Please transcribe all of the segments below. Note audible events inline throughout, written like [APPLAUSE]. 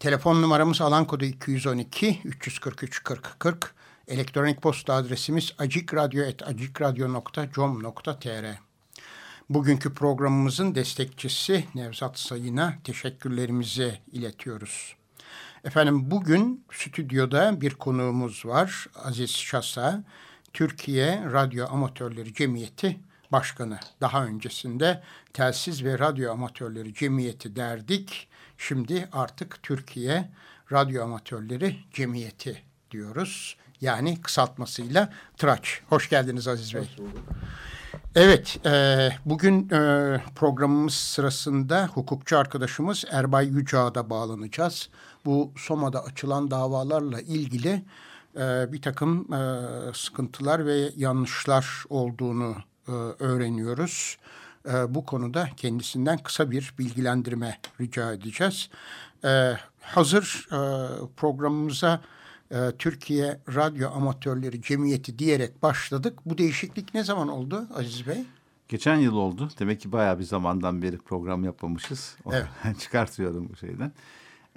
Telefon numaramız alan kodu 212 343 40 40. Elektronik posta adresimiz acikradyo.com.tr Bugünkü programımızın destekçisi Nevzat Sayın'a teşekkürlerimizi iletiyoruz. Efendim bugün stüdyoda bir konuğumuz var. Aziz Şasa, Türkiye Radyo Amatörleri Cemiyeti Başkanı. Daha öncesinde Telsiz ve Radyo Amatörleri Cemiyeti derdik. Şimdi artık Türkiye Radyo Amatörleri Cemiyeti diyoruz. Yani kısaltmasıyla TRAÇ. Hoş geldiniz Aziz Bey. Evet, e, bugün e, programımız sırasında hukukçu arkadaşımız Erbay Yücağ'a da bağlanacağız. Bu Soma'da açılan davalarla ilgili e, bir takım e, sıkıntılar ve yanlışlar olduğunu e, öğreniyoruz. E, bu konuda kendisinden kısa bir bilgilendirme rica edeceğiz. E, hazır e, programımıza e, Türkiye Radyo Amatörleri Cemiyeti diyerek başladık. Bu değişiklik ne zaman oldu Aziz Bey? Geçen yıl oldu. Demek ki bayağı bir zamandan beri program yapmamışız. Evet. [LAUGHS] Çıkartıyorum bu şeyden.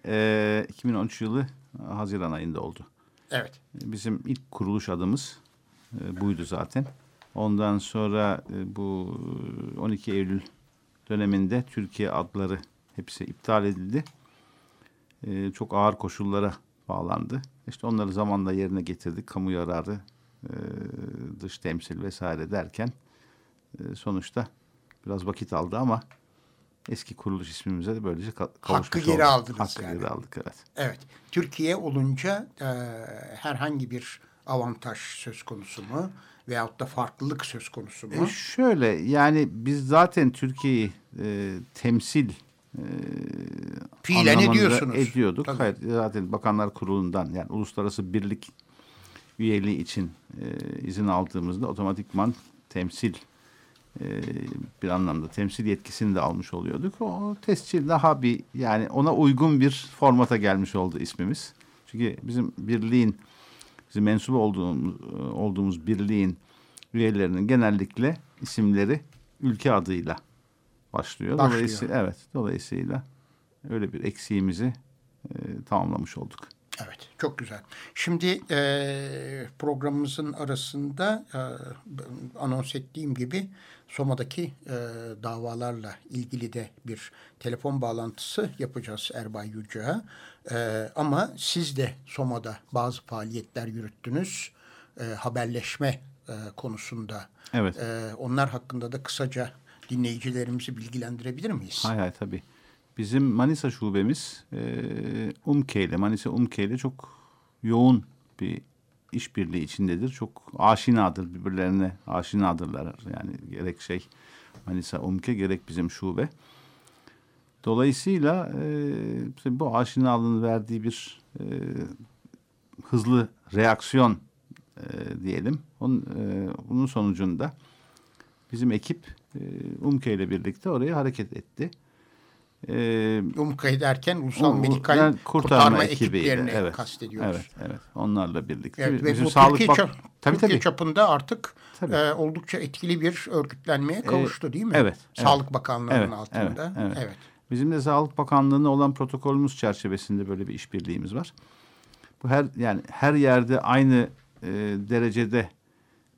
E, 2013 yılı Haziran ayında oldu. Evet. Bizim ilk kuruluş adımız e, buydu zaten. Ondan sonra e, bu 12 Eylül döneminde Türkiye adları hepsi iptal edildi. E, çok ağır koşullara bağlandı. İşte onları zamanla yerine getirdik. Kamu yararı, e, dış temsil vesaire derken e, sonuçta biraz vakit aldı ama eski kuruluş ismimize de böylece kavuşmuş Hakkı geri olduk. aldınız Hakkı yani. geri aldık evet. Evet. Türkiye olunca e, herhangi bir avantaj söz konusu mu? Veyahut da farklılık söz konusu mu? E şöyle yani biz zaten Türkiye'yi e, temsil e, Fiilen ediyorsunuz. Ediyorduk. Tabii. Hayır, zaten Bakanlar Kurulu'ndan yani uluslararası birlik üyeliği için e, izin aldığımızda otomatikman temsil e, bir anlamda temsil yetkisini de almış oluyorduk. O tescil daha bir yani ona uygun bir formata gelmiş oldu ismimiz. Çünkü bizim birliğin bizim mensup olduğumuz, olduğumuz birliğin üyelerinin genellikle isimleri ülke adıyla başlıyor. başlıyor. Dolayısıyla evet dolayısıyla öyle bir eksiğimizi e, tamamlamış olduk. Evet, çok güzel. Şimdi e, programımızın arasında e, anons ettiğim gibi Soma'daki e, davalarla ilgili de bir telefon bağlantısı yapacağız Erbay Yüce'ye. E, ama siz de Soma'da bazı faaliyetler yürüttünüz. E, haberleşme e, konusunda. Evet. E, onlar hakkında da kısaca dinleyicilerimizi bilgilendirebilir miyiz? Hay hay tabii. Bizim Manisa şubemiz e, UMKE ile Manisa UMKE ile çok yoğun bir işbirliği içindedir. Çok aşinadır birbirlerine aşinadırlar. Yani gerek şey Manisa UMKE gerek bizim şube. Dolayısıyla e, bu aşinalığın verdiği bir e, hızlı reaksiyon e, diyelim. Onun, e, bunun sonucunda bizim ekip e, UMKE ile birlikte oraya hareket etti. E, UMKE derken Ulusal Medikal yani Kurtarma, Kurtarma ekiplerini evet, kastediyoruz. Evet, evet. Onlarla birlikte. Evet, Bizim ve bu sağlık Türkiye, çap, tabii, Türkiye tabii. çapında artık e, oldukça etkili bir örgütlenmeye kavuştu e, değil mi? Evet. Sağlık evet. Bakanlığı'nın evet, altında. Evet, evet. evet. Bizim de Sağlık Bakanlığı'na olan protokolümüz çerçevesinde böyle bir işbirliğimiz var. Bu her yani her yerde aynı e, derecede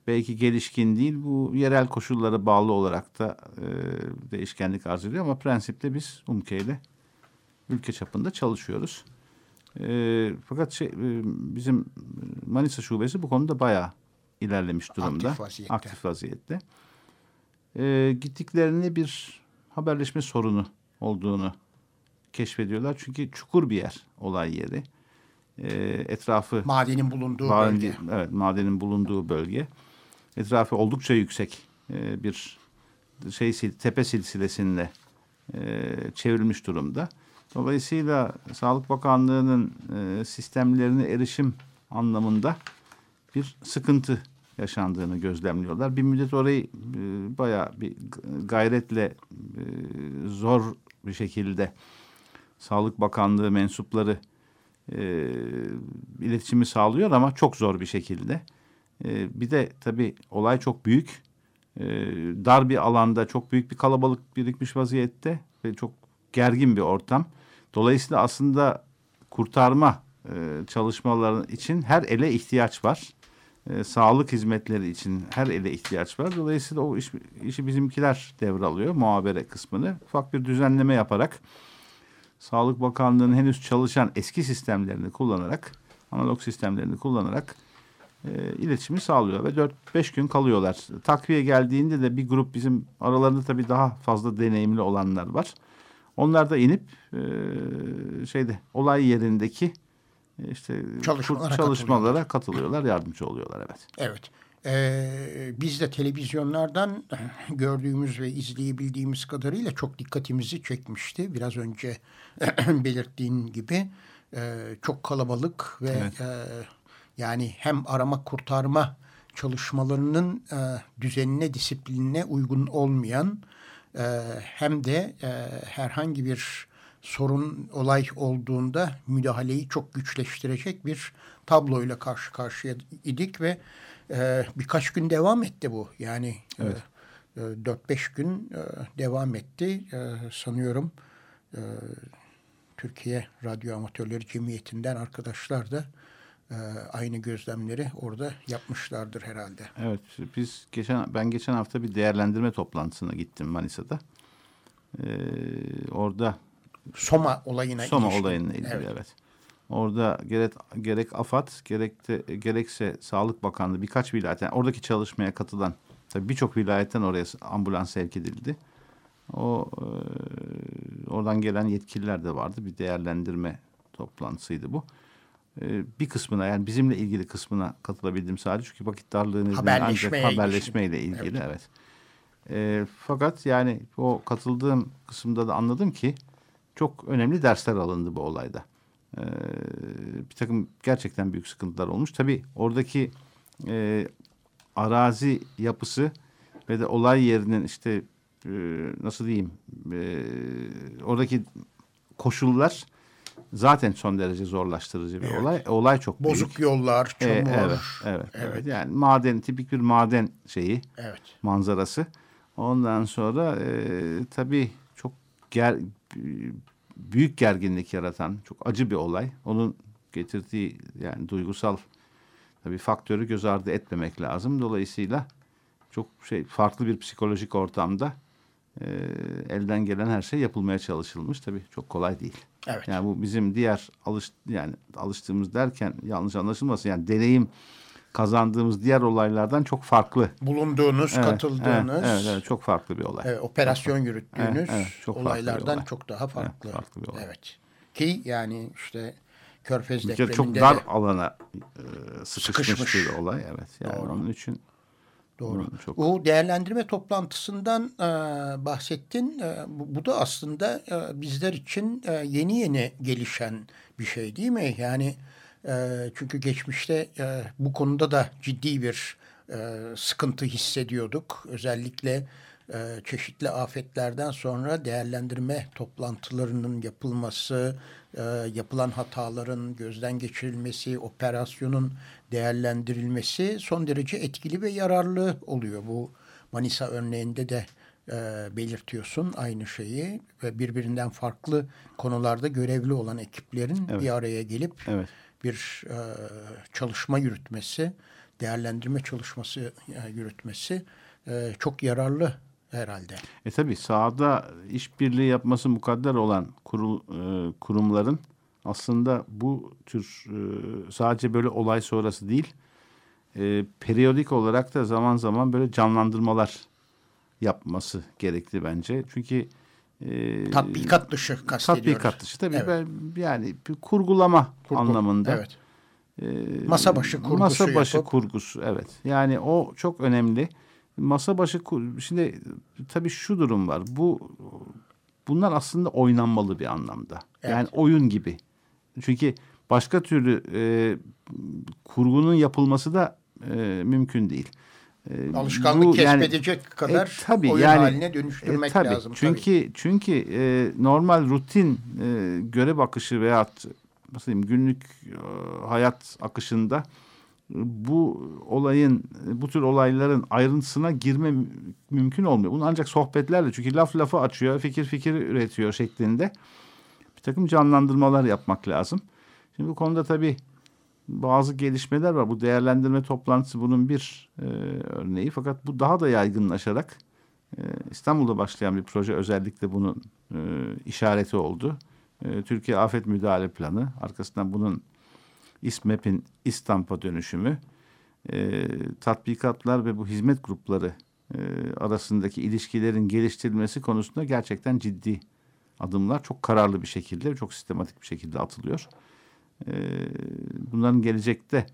belki gelişkin değil. Bu yerel koşullara bağlı olarak da e, değişkenlik arz ediyor ama prensipte biz UMKE ile ülke çapında çalışıyoruz. E, fakat şey, e, bizim Manisa şubesi bu konuda bayağı ilerlemiş durumda. Aktif vaziyette. Aktif vaziyette. E, gittiklerini bir haberleşme sorunu olduğunu keşfediyorlar. Çünkü çukur bir yer olay yeri. E, etrafı madenin bulunduğu maden, bölge. Evet, madenin bulunduğu bölge. Etrafı oldukça yüksek e, bir şey tepe silsilesinde e, çevrilmiş durumda. Dolayısıyla Sağlık Bakanlığı'nın e, sistemlerine erişim anlamında bir sıkıntı yaşandığını gözlemliyorlar. Bir müddet orayı e, bayağı bir gayretle e, zor bir şekilde Sağlık Bakanlığı mensupları e, iletişimi sağlıyor ama çok zor bir şekilde. E, bir de tabii olay çok büyük. E, dar bir alanda çok büyük bir kalabalık birikmiş vaziyette ve çok gergin bir ortam. Dolayısıyla aslında kurtarma e, çalışmaları için her ele ihtiyaç var. E, sağlık hizmetleri için her ele ihtiyaç var. Dolayısıyla o iş, işi bizimkiler devralıyor muhabere kısmını. Ufak bir düzenleme yaparak Sağlık Bakanlığı'nın henüz çalışan eski sistemlerini kullanarak, analog sistemlerini kullanarak e, iletişimi sağlıyor ve 4-5 gün kalıyorlar. Takviye geldiğinde de bir grup bizim aralarında tabii daha fazla deneyimli olanlar var. Onlar da inip e, şeyde olay yerindeki işte Çalışmalara çalışmalara katılıyorlar, yardımcı oluyorlar evet. Evet. Ee, biz de televizyonlardan [LAUGHS] gördüğümüz ve izleyebildiğimiz kadarıyla çok dikkatimizi çekmişti. Biraz önce [CLEARS THROAT] belirttiğin gibi e, çok kalabalık ve evet. e, yani hem arama kurtarma çalışmalarının e, düzenine, disiplinine uygun olmayan e, hem de e, herhangi bir sorun, olay olduğunda müdahaleyi çok güçleştirecek bir tabloyla karşı karşıya idik ve e, birkaç gün devam etti bu. Yani evet. e, 4-5 gün e, devam etti. E, sanıyorum e, Türkiye Radyo Amatörleri Cemiyeti'nden arkadaşlar da e, aynı gözlemleri orada yapmışlardır herhalde. Evet, biz geçen ben geçen hafta bir değerlendirme toplantısına gittim Manisa'da. Ee, orada Soma olayına Soma ilişkin. olayına ilgili evet. evet. Orada gerek gerek AFAD gerek de, gerekse Sağlık Bakanlığı birkaç vilayetten oradaki çalışmaya katılan tabii birçok vilayetten oraya ambulans sevk edildi. O e, oradan gelen yetkililer de vardı. Bir değerlendirme toplantısıydı bu. E, bir kısmına yani bizimle ilgili kısmına katılabildim sadece çünkü vakit darlığı nedeniyle ancak haberleşmeyle ilgili evet. evet. E, fakat yani o katıldığım kısımda da anladım ki çok önemli dersler alındı bu olayda. E, bir takım gerçekten büyük sıkıntılar olmuş. Tabii oradaki e, arazi yapısı ve de olay yerinin işte e, nasıl diyeyim e, oradaki koşullar zaten son derece zorlaştırıcı bir evet. olay. Olay çok büyük. Bozuk yollar, çamur. E, evet, evet, evet, evet. Yani maden, tipik bir maden şeyi, evet. manzarası. Ondan sonra e, tabii çok ger, büyük gerginlik yaratan çok acı bir olay. Onun getirdiği yani duygusal tabii faktörü göz ardı etmemek lazım. Dolayısıyla çok şey farklı bir psikolojik ortamda e, elden gelen her şey yapılmaya çalışılmış. Tabii çok kolay değil. Evet. Yani bu bizim diğer alış yani alıştığımız derken yanlış anlaşılmasın. Yani deneyim kazandığımız diğer olaylardan çok farklı. Bulunduğunuz, evet, katıldığınız. Evet, evet, evet, çok farklı bir olay. Evet, operasyon çok yürüttüğünüz evet, evet, çok olaylardan olay. çok daha farklı. Evet, farklı bir olay. Evet. Ki yani işte Körfez bir depreminde çok dar de, alana e, sıkışmış, sıkışmış bir olay. Evet. Yani Doğru. onun için Doğru. Çok... Bu değerlendirme toplantısından e, bahsettin. E, bu, bu da aslında e, bizler için e, yeni yeni gelişen bir şey değil mi? Yani çünkü geçmişte e, bu konuda da ciddi bir e, sıkıntı hissediyorduk. Özellikle e, çeşitli afetlerden sonra değerlendirme toplantılarının yapılması, yapılan hataların gözden geçirilmesi, operasyonun değerlendirilmesi son derece etkili ve yararlı oluyor. Bu Manisa örneğinde de belirtiyorsun aynı şeyi ve birbirinden farklı konularda görevli olan ekiplerin evet. bir araya gelip evet. Bir e, çalışma yürütmesi, değerlendirme çalışması e, yürütmesi e, çok yararlı herhalde. E tabi sahada işbirliği yapması mukadder olan kurul, e, kurumların aslında bu tür e, sadece böyle olay sonrası değil e, periyodik olarak da zaman zaman böyle canlandırmalar yapması gerekli bence. Çünkü e, tatbikat dışı kastediyoruz. Tatbikat dışı tabii evet. ben, yani bir kurgulama Kurgu, anlamında. Evet. E, masa başı kurgusu Masa başı yapıp. kurgusu evet. Yani o çok önemli. Masa başı şimdi tabii şu durum var. Bu bunlar aslında oynanmalı bir anlamda. Yani oyun gibi. Çünkü başka türlü e, kurgunun yapılması da e, mümkün değil. E, Alışkanlık bu, kesbedecek yani, kadar e, tabii, oyun yani, haline dönüştürmek e, tabii, lazım. Çünkü tabii. çünkü e, normal rutin e, görev akışı veya nasıl diyeyim günlük e, hayat akışında bu olayın bu tür olayların ayrıntısına girme mümkün olmuyor. Bunu ancak sohbetlerle çünkü laf lafı açıyor, fikir fikir üretiyor şeklinde bir takım canlandırmalar yapmak lazım. Şimdi bu konuda tabii bazı gelişmeler var. Bu değerlendirme toplantısı bunun bir e, örneği. Fakat bu daha da yaygınlaşarak e, İstanbul'da başlayan bir proje özellikle bunun e, işareti oldu. E, Türkiye Afet Müdahale Planı. Arkasından bunun İSMEP'in İstampa dönüşümü. E, tatbikatlar ve bu hizmet grupları e, arasındaki ilişkilerin geliştirilmesi konusunda gerçekten ciddi adımlar çok kararlı bir şekilde, çok sistematik bir şekilde atılıyor. Ee, bunların gelecekte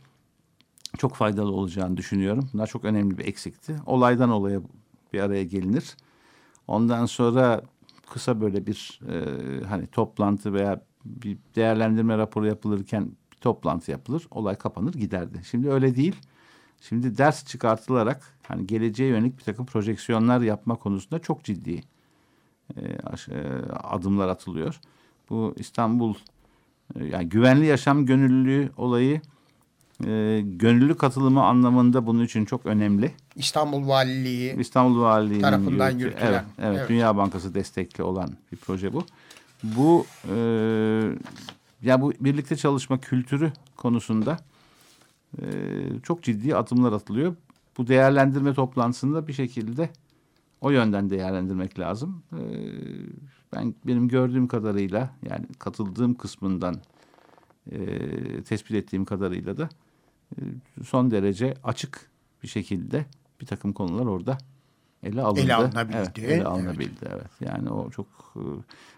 çok faydalı olacağını düşünüyorum. Bunlar çok önemli bir eksikti. Olaydan olaya bir araya gelinir. Ondan sonra kısa böyle bir e, hani toplantı veya bir değerlendirme raporu yapılırken bir toplantı yapılır. Olay kapanır giderdi. Şimdi öyle değil. Şimdi ders çıkartılarak hani geleceğe yönelik bir takım projeksiyonlar yapma konusunda çok ciddi e, e adımlar atılıyor. Bu İstanbul yani güvenli yaşam gönüllülüğü olayı e, gönüllü katılımı anlamında bunun için çok önemli. İstanbul Valiliği İstanbul Valiliği tarafından yürütü, yürütülen. Evet, evet, evet, Dünya Bankası destekli olan bir proje bu. Bu e, ya bu birlikte çalışma kültürü konusunda e, çok ciddi adımlar atılıyor. Bu değerlendirme toplantısında bir şekilde o yönden değerlendirmek lazım. E, ben benim gördüğüm kadarıyla yani katıldığım kısmından e, tespit ettiğim kadarıyla da e, son derece açık bir şekilde bir takım konular orada ele alındı. Ele alınabildi. Evet, ele alınabildi evet. evet. Yani o çok e,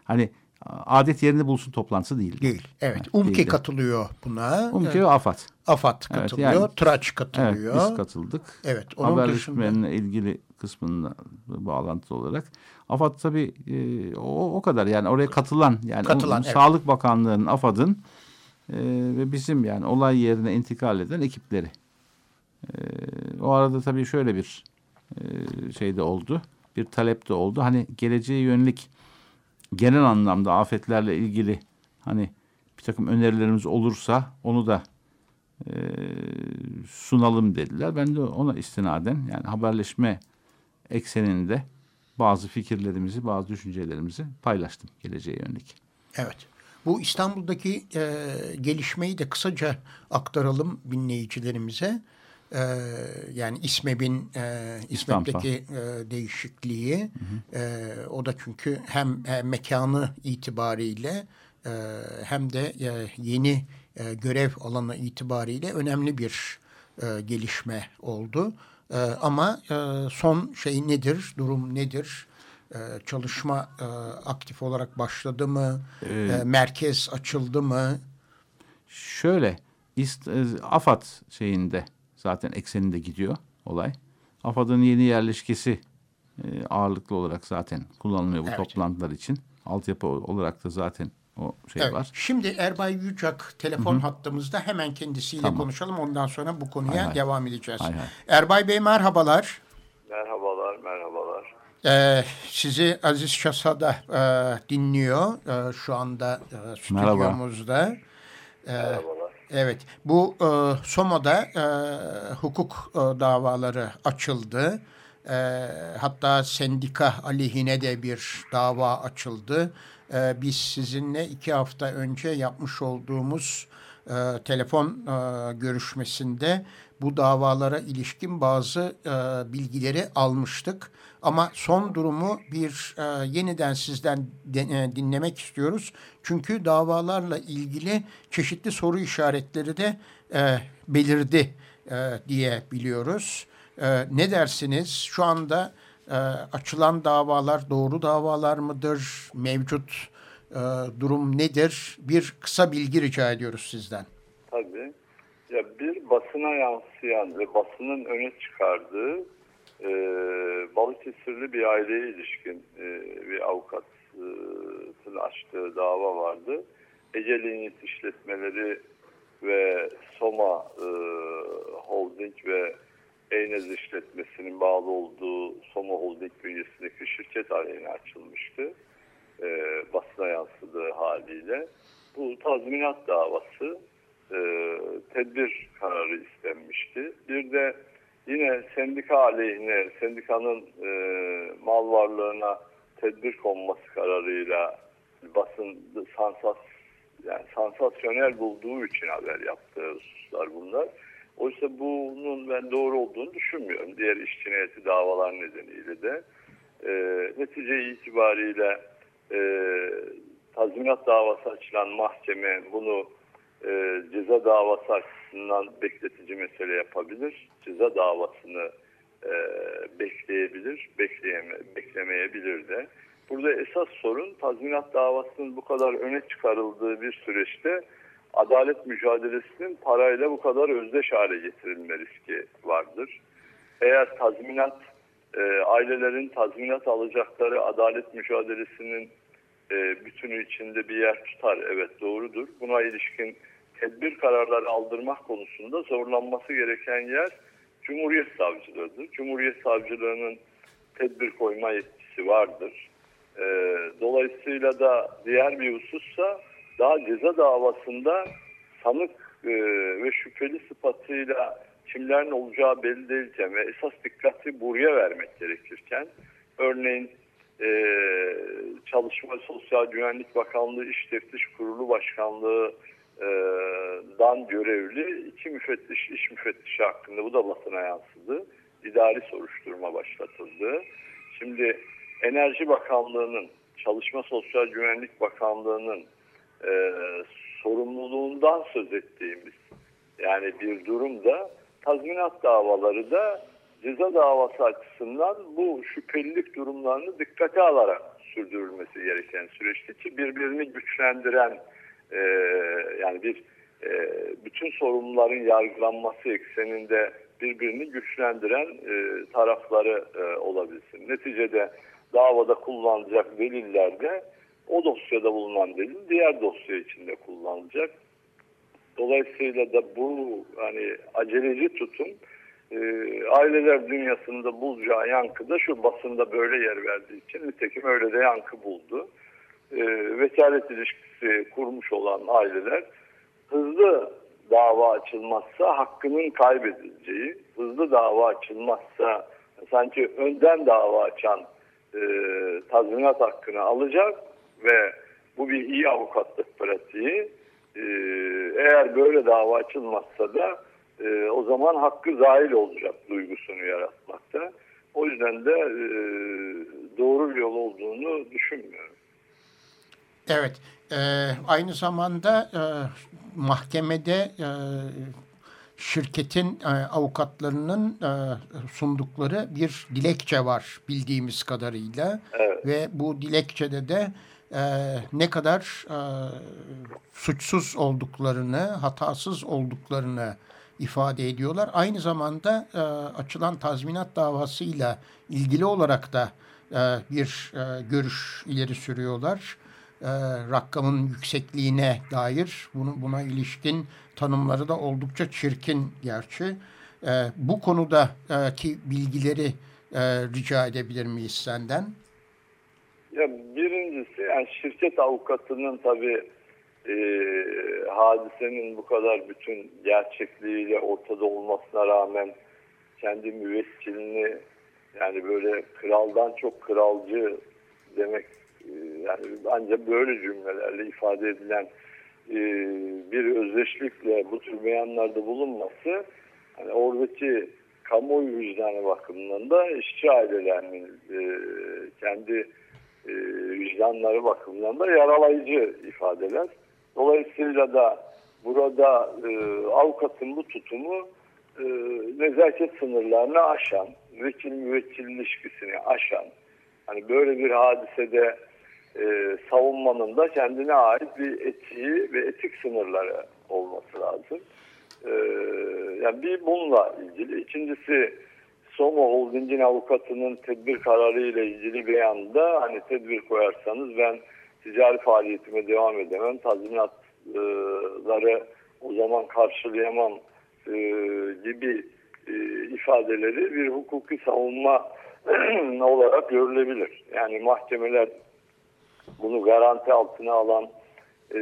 hani adet yerini bulsun toplantısı değil. Değil. Evet. evet UMKE katılıyor buna. UMKE evet. ve AFAD. AFAD katılıyor. Evet, yani, TRAÇ katılıyor. Evet biz katıldık. Evet. Onun Haberleşmenin dışında... ilgili kısmında bağlantılı olarak. AFAD tabii e, o, o kadar yani oraya katılan yani katılan, o, evet. Sağlık Bakanlığı'nın AFAD'ın e, ve bizim yani olay yerine intikal eden ekipleri. E, o arada tabii şöyle bir e, şey de oldu. Bir talep de oldu. Hani geleceğe yönelik genel anlamda afetlerle ilgili hani bir takım önerilerimiz olursa onu da e, sunalım dediler. Ben de ona istinaden yani haberleşme ekseninde bazı fikirlerimizi, bazı düşüncelerimizi paylaştım geleceğe yönelik. Evet. Bu İstanbul'daki e, gelişmeyi de kısaca aktaralım dinleyicilerimize. E, yani İSMEB'in e, İSMEB'deki e, değişikliği hı hı. E, o da çünkü hem e, mekanı itibariyle e, hem de e, yeni e, görev alanı itibariyle önemli bir e, gelişme oldu. E, ama e, son şey nedir, durum nedir? E, çalışma e, aktif olarak başladı mı? Ee, e, merkez açıldı mı? Şöyle, İst, e, AFAD şeyinde zaten ekseninde gidiyor olay. AFAD'ın yeni yerleşkesi e, ağırlıklı olarak zaten kullanılıyor bu evet. toplantılar için. Altyapı olarak da zaten o şey evet. var. Şimdi Erbay Yücak telefon Hı -hı. hattımızda hemen kendisiyle tamam. konuşalım. Ondan sonra bu konuya hay hay. devam edeceğiz. Hay hay. Erbay Bey merhabalar. Merhabalar, merhabalar. Ee, sizi Aziz Şasa'da e, dinliyor e, şu anda e, stüdyomuzda. Ee, merhabalar. Evet, bu e, SOMO'da e, hukuk e, davaları açıldı. E, hatta sendika aleyhine de bir dava açıldı. E, biz sizinle iki hafta önce yapmış olduğumuz e, telefon e, görüşmesinde bu davalara ilişkin bazı e, bilgileri almıştık. Ama son durumu bir e, yeniden sizden de, e, dinlemek istiyoruz. Çünkü davalarla ilgili çeşitli soru işaretleri de e, belirdi e, diye biliyoruz. E, ne dersiniz? Şu anda e, açılan davalar doğru davalar mıdır? Mevcut e, durum nedir? Bir kısa bilgi rica ediyoruz sizden. Tabii. Ya bir basına yansıyan ve basının öne çıkardığı e, Balıkesirli bir aileye ilişkin e, bir avukat e, açtığı dava vardı. Ece Linyit işletmeleri ve Soma e, Holding ve Eynez işletmesinin bağlı olduğu Soma Holding bünyesindeki şirket aleyhine açılmıştı. E, basına yansıdığı haliyle. Bu tazminat davası e, tedbir kararı istenmişti. Bir de yine sendika aleyhine, sendikanın e, mal varlığına tedbir konması kararıyla basın sansas yani sansasyonel bulduğu için haber yaptığı hususlar bunlar. Oysa bunun ben doğru olduğunu düşünmüyorum. Diğer iş cinayeti davalar nedeniyle de. E, netice itibariyle e, tazminat davası açılan mahkeme bunu e, ceza davası açısından bekletici mesele yapabilir. Ceza davasını e, bekleyebilir, bekleyeme, beklemeyebilir de. Burada esas sorun tazminat davasının bu kadar öne çıkarıldığı bir süreçte adalet mücadelesinin parayla bu kadar özdeş hale getirilme riski vardır. Eğer tazminat, e, ailelerin tazminat alacakları adalet mücadelesinin e, bütünü içinde bir yer tutar. Evet doğrudur. Buna ilişkin tedbir kararları aldırmak konusunda zorlanması gereken yer Cumhuriyet Savcılığı'dır. Cumhuriyet Savcılığı'nın tedbir koyma yetkisi vardır. E, dolayısıyla da diğer bir husussa daha ceza davasında sanık e, ve şüpheli sıfatıyla kimlerin olacağı belli değilken ve esas dikkati buraya vermek gerekirken örneğin e, Çalışma Sosyal Güvenlik Bakanlığı İş Teftiş Kurulu Başkanlığı dan görevli iki müfettiş, iş müfettişi hakkında bu da basına yansıdı. İdari soruşturma başlatıldı. Şimdi Enerji Bakanlığı'nın, Çalışma Sosyal Güvenlik Bakanlığı'nın e, sorumluluğundan söz ettiğimiz yani bir durumda tazminat davaları da ceza davası açısından bu şüphelilik durumlarını dikkate alarak sürdürülmesi gereken süreçti ki birbirini güçlendiren e, yani bir e, bütün sorumluların yargılanması ekseninde birbirini güçlendiren e, tarafları e, olabilsin. Neticede davada kullanılacak deliller de o dosyada bulunan delil diğer dosya içinde kullanılacak. Dolayısıyla da bu hani aceleci tutum e, aileler dünyasında bulacağı yankıda şu basında böyle yer verdiği için nitekim öyle de yankı buldu. E, vekalet ilişkisi kurmuş olan aileler hızlı dava açılmazsa hakkının kaybedileceği, hızlı dava açılmazsa sanki önden dava açan e, tazminat hakkını alacak ve bu bir iyi avukatlık pratiği. E, eğer böyle dava açılmazsa da e, o zaman hakkı zahil olacak duygusunu yaratmakta. O yüzden de e, doğru bir yol olduğunu düşünmüyorum. Evet, e, aynı zamanda e, mahkemede e, şirketin e, avukatlarının e, sundukları bir dilekçe var bildiğimiz kadarıyla. Evet. Ve bu dilekçede de e, ne kadar e, suçsuz olduklarını, hatasız olduklarını ifade ediyorlar. Aynı zamanda e, açılan tazminat davasıyla ilgili olarak da e, bir e, görüş ileri sürüyorlar. E, rakamın yüksekliğine dair bunu, buna ilişkin tanımları da oldukça çirkin gerçi. E, bu konudaki bilgileri e, rica edebilir miyiz senden? Ya birincisi yani şirket avukatının tabii e, hadisenin bu kadar bütün gerçekliğiyle ortada olmasına rağmen kendi müvekkilini yani böyle kraldan çok kralcı demek e, yani ancak böyle cümlelerle ifade edilen e, bir özdeşlikle bu tür beyanlarda bulunması hani oradaki kamuoyu vicdanı bakımından da işçi ailelerinin e, kendi e, vicdanları bakımından da yaralayıcı ifadeler. Dolayısıyla da burada e, avukatın bu tutumu e, nezaket sınırlarını aşan, vekil müvekkil ilişkisini aşan, hani böyle bir hadisede e, savunmanın da kendine ait bir etiği ve etik sınırları olması lazım. E, yani bir bununla ilgili. İkincisi Soma Holding'in avukatının tedbir kararı ile ilgili beyanda hani tedbir koyarsanız ben ticari faaliyetime devam edemem. Tazminatları o zaman karşılayamam e, gibi e, ifadeleri bir hukuki savunma [CLEARS THROAT] olarak görülebilir. Yani mahkemeler bunu garanti altına alan e,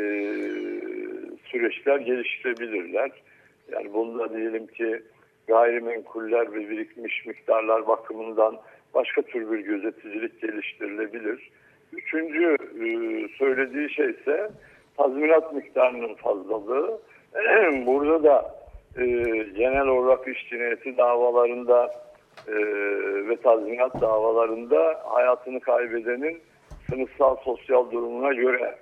süreçler geliştirebilirler. Yani bunda diyelim ki gayrimenkuller ve birikmiş miktarlar bakımından başka tür bir gözeticilik geliştirilebilir. Üçüncü e, söylediği şey ise tazminat miktarının fazlalığı. [CLEARS THROAT] Burada da e, genel olarak iş cinayeti davalarında e, ve tazminat davalarında hayatını kaybedenin sınıfsal sosyal durumuna göre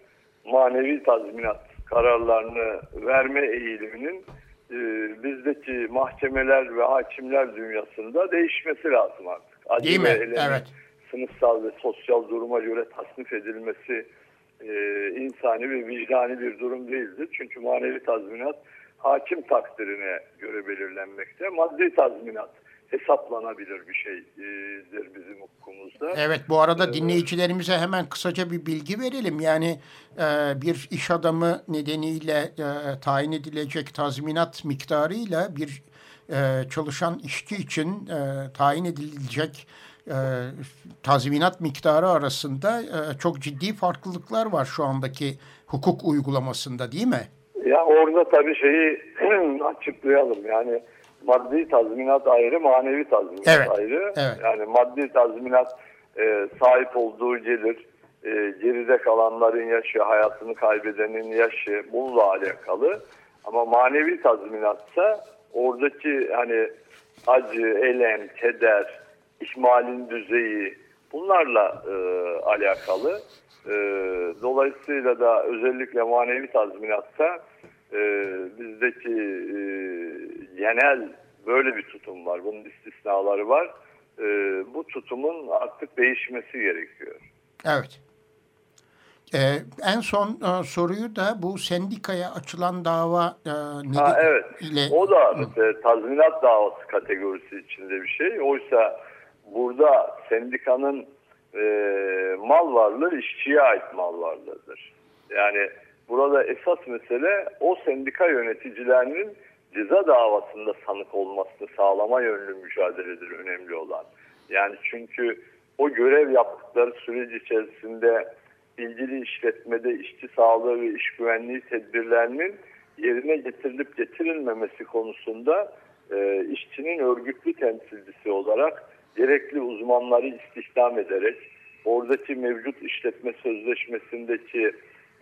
manevi tazminat kararlarını verme eğiliminin e, bizdeki mahkemeler ve hakimler dünyasında değişmesi lazım artık. Acı Değil mi? Evet. Sınıfsal ve sosyal duruma göre tasnif edilmesi e, insani ve vicdani bir durum değildir. Çünkü manevi tazminat hakim takdirine göre belirlenmekte. Maddi tazminat hesaplanabilir bir şeydir bizim hukukumuzda. Evet bu arada ee, dinleyicilerimize hemen kısaca bir bilgi verelim. Yani e, bir iş adamı nedeniyle e, tayin edilecek tazminat miktarıyla bir e, çalışan işçi için e, tayin edilecek e, tazminat miktarı arasında e, çok ciddi farklılıklar var şu andaki hukuk uygulamasında değil mi? Ya orada tabii şeyi [CLEARS THROAT] açıklayalım yani maddi tazminat ayrı, manevi tazminat evet. ayrı. Evet. Yani maddi tazminat e, sahip olduğu gelir, e, geride kalanların yaşı, hayatını kaybedenin yaşı bununla alakalı. Ama manevi tazminatsa oradaki hani acı, elem, keder, ihmalin düzeyi bunlarla e, alakalı. E, dolayısıyla da özellikle manevi tazminatta e, bizdeki e, genel böyle bir tutum var. Bunun istisnaları var. E, bu tutumun artık değişmesi gerekiyor. Evet. Ee, en son e, soruyu da bu sendikaya açılan dava e, ha, evet. ile... O da mesela tazminat davası kategorisi içinde bir şey. Oysa burada sendikanın e, mal varlığı işçiye ait mal varlığıdır. Yani burada esas mesele o sendika yöneticilerinin ceza davasında sanık olmasını sağlama yönlü mücadeledir önemli olan. Yani çünkü o görev yaptıkları süreç içerisinde ilgili işletmede işçi sağlığı ve iş güvenliği tedbirlerinin yerine getirilip getirilmemesi konusunda e, işçinin örgütlü temsilcisi olarak gerekli uzmanları istihdam ederek oradaki mevcut işletme sözleşmesindeki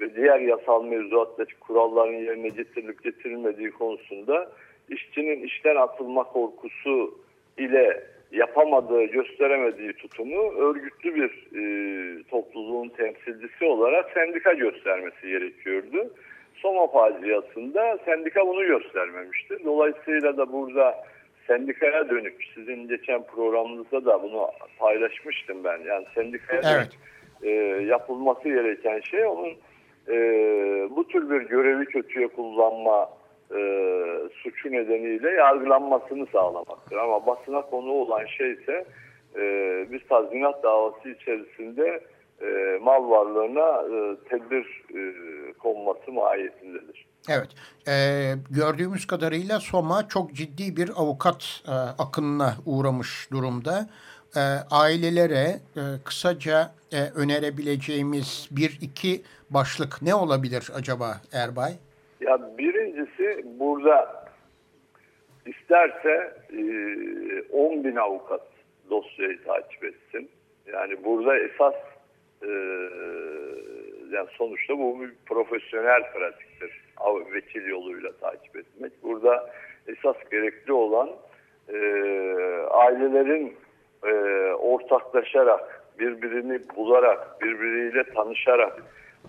ve diğer yasal mevzuattaki kuralların yerine getirilip getirilmediği konusunda işçinin işten atılma korkusu ile yapamadığı, gösteremediği tutumu örgütlü bir e, topluluğun temsilcisi olarak sendika göstermesi gerekiyordu. Soma faciasında sendika bunu göstermemişti. Dolayısıyla da burada sendikaya dönük, sizin geçen programınızda da bunu paylaşmıştım ben. Yani sendikaya evet. dönük e, yapılması gereken şey onun e, bu tür bir görevi kötüye kullanma e, suçu nedeniyle yargılanmasını sağlamaktır. Ama basına konu olan şey ise e, bir tazminat davası içerisinde e, mal varlığına e, tedbir e, konması mahiyetindedir. Evet, e, gördüğümüz kadarıyla Soma çok ciddi bir avukat e, akınına uğramış durumda. E, ailelere e, kısaca e, önerebileceğimiz bir iki başlık ne olabilir acaba Erbay? Ya birincisi burada isterse e, 10 bin avukat dosyayı takip etsin. Yani burada esas e, yani sonuçta bu bir profesyonel pratiktir. Vekil yoluyla takip etmek. Burada esas gerekli olan e, ailelerin e, ortaklaşarak, birbirini bularak, birbiriyle tanışarak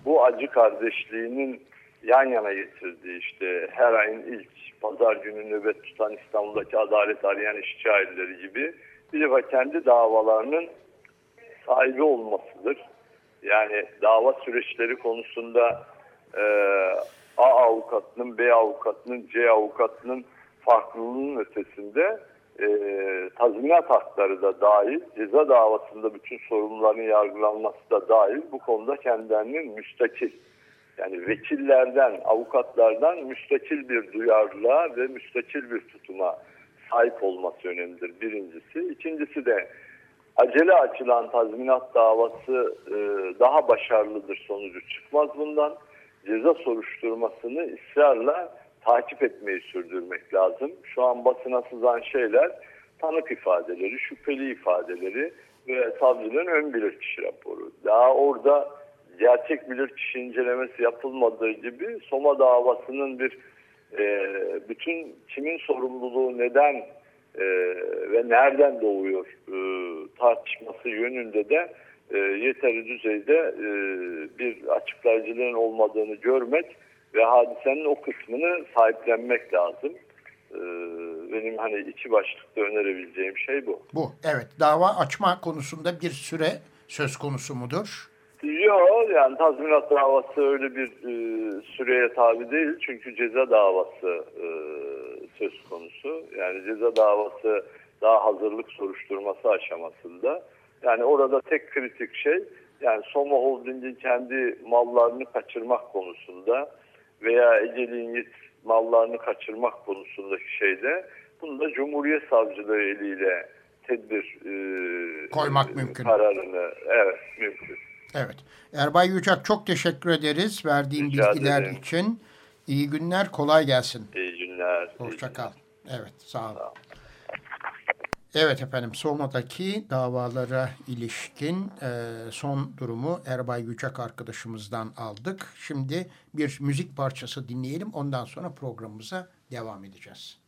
bu acı kardeşliğinin yan yana getirdiği işte her ayın ilk pazar günü nöbet tutan İstanbul'daki adalet arayan işçi aileleri gibi bir defa kendi davalarının sahibi olmasıdır. Yani dava süreçleri konusunda e, A avukatının, B avukatının, C avukatının farklılığının ötesinde e, tazminat hakları da dahil, ceza davasında bütün sorumluların yargılanması da dahil bu konuda kendilerinin müstakil yani vekillerden, avukatlardan müstakil bir duyarlılığa ve müstakil bir tutuma sahip olması önemlidir birincisi. İkincisi de acele açılan tazminat davası e, daha başarılıdır sonucu çıkmaz bundan. Ceza soruşturmasını ısrarla takip etmeyi sürdürmek lazım. Şu an basına sızan şeyler tanık ifadeleri, şüpheli ifadeleri ve savcının ön bilirkişi raporu. Daha orada gerçek bilirkişi incelemesi yapılmadığı gibi Soma davasının bir e, bütün kimin sorumluluğu neden e, ve nereden doğuyor e, tartışması yönünde de e, yeteri düzeyde e, bir açıklayıcılığın olmadığını görmek ve hadisenin o kısmını sahiplenmek lazım. E, benim hani iki başlıkta önerebileceğim şey bu. Bu evet dava açma konusunda bir süre söz konusu mudur? Yok yani tazminat davası öyle bir e, süreye tabi değil. Çünkü ceza davası e, söz konusu. Yani ceza davası daha hazırlık soruşturması aşamasında. Yani orada tek kritik şey yani Soma Holding'in kendi mallarını kaçırmak konusunda veya Eceli'nin mallarını kaçırmak konusundaki şeyde bunu da Cumhuriyet Savcılığı eliyle tedbir e, koymak mümkün. Kararını evet mümkün. Evet. Erbay Yücak çok teşekkür ederiz verdiğin Rica bilgiler ederim. için. İyi günler, kolay gelsin. İyi günler. Hoşça kal. Evet, sağ ol. Sağ ol. Evet efendim Soma'daki davalara ilişkin e, son durumu Erbay Yücek arkadaşımızdan aldık. Şimdi bir müzik parçası dinleyelim ondan sonra programımıza devam edeceğiz.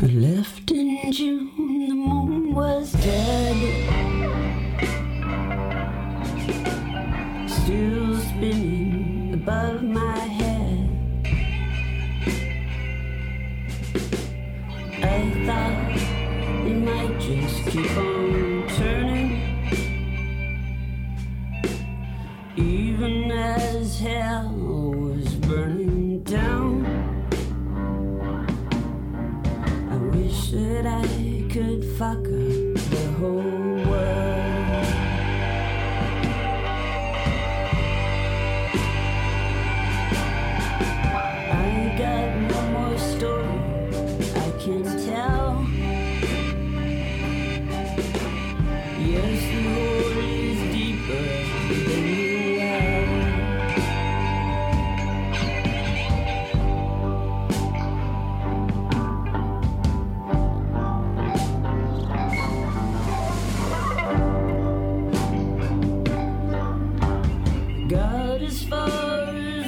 I left in June, the moon was dead. Still spinning above my head. I thought it might just keep on turning. Even as hell fuck out as far as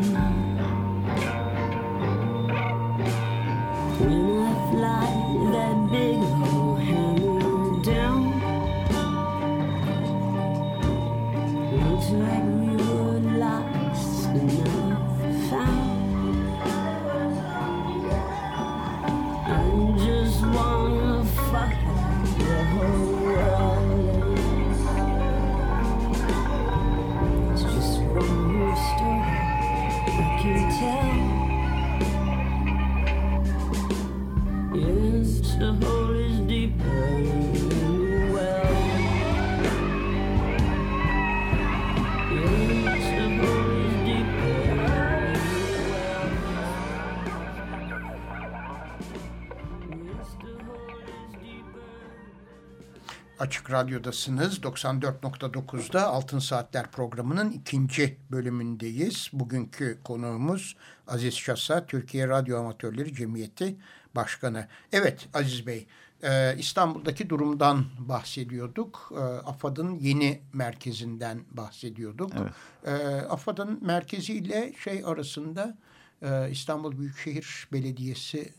Açık Radyo'dasınız. 94.9'da Altın Saatler programının ikinci bölümündeyiz. Bugünkü konuğumuz Aziz Şasa, Türkiye Radyo Amatörleri Cemiyeti Başkanı. Evet Aziz Bey, e, İstanbul'daki durumdan bahsediyorduk. E, AFAD'ın yeni merkezinden bahsediyorduk. Evet. E, AFAD'ın merkeziyle şey arasında İstanbul Büyükşehir Belediyesi